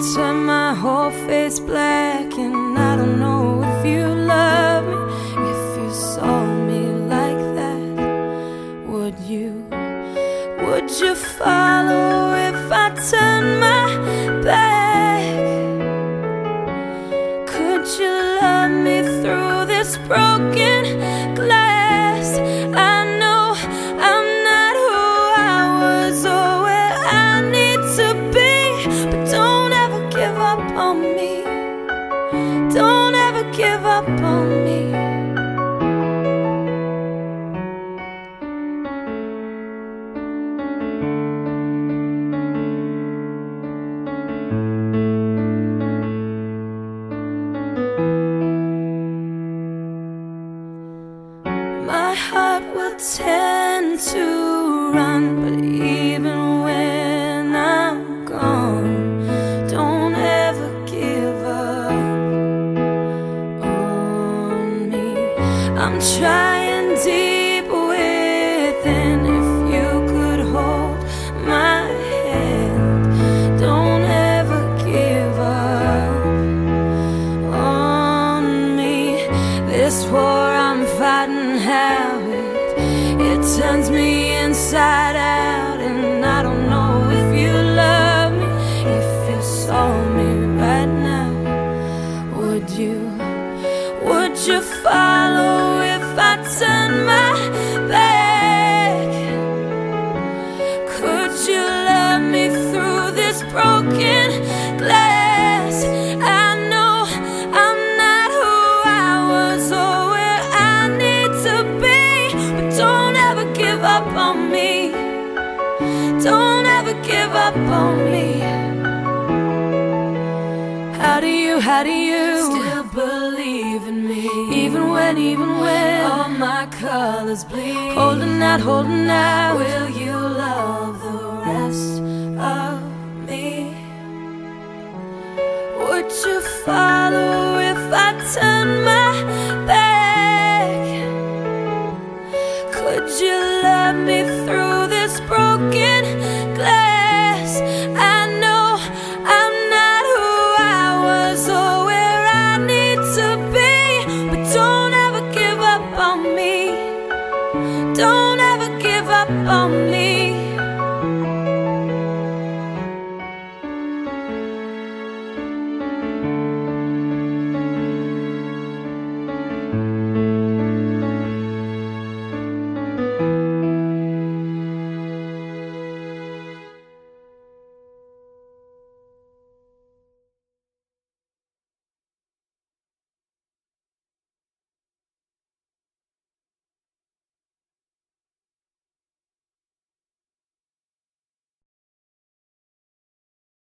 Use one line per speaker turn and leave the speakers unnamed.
turn my whole face black, and I don't know if you love me. If you saw me like that, would you? Would you follow if I turn my up on me. Don't ever give up on me. My heart will tend to run, but trying deep within. If you could hold my hand, don't ever give up on me. This war I'm fighting, how it it turns me inside out, and I don't know if you love me. If you saw me right now, would you? Would you follow How do you, how do you still believe in me? Even when, even when all my colors bleed. Holding out, holding out. Will you love the rest would you follow if I turn my back? Could you love me through this broken glass? I know I'm not who I was or where I need to be, but don't ever give up on me. Don't ever give up on me.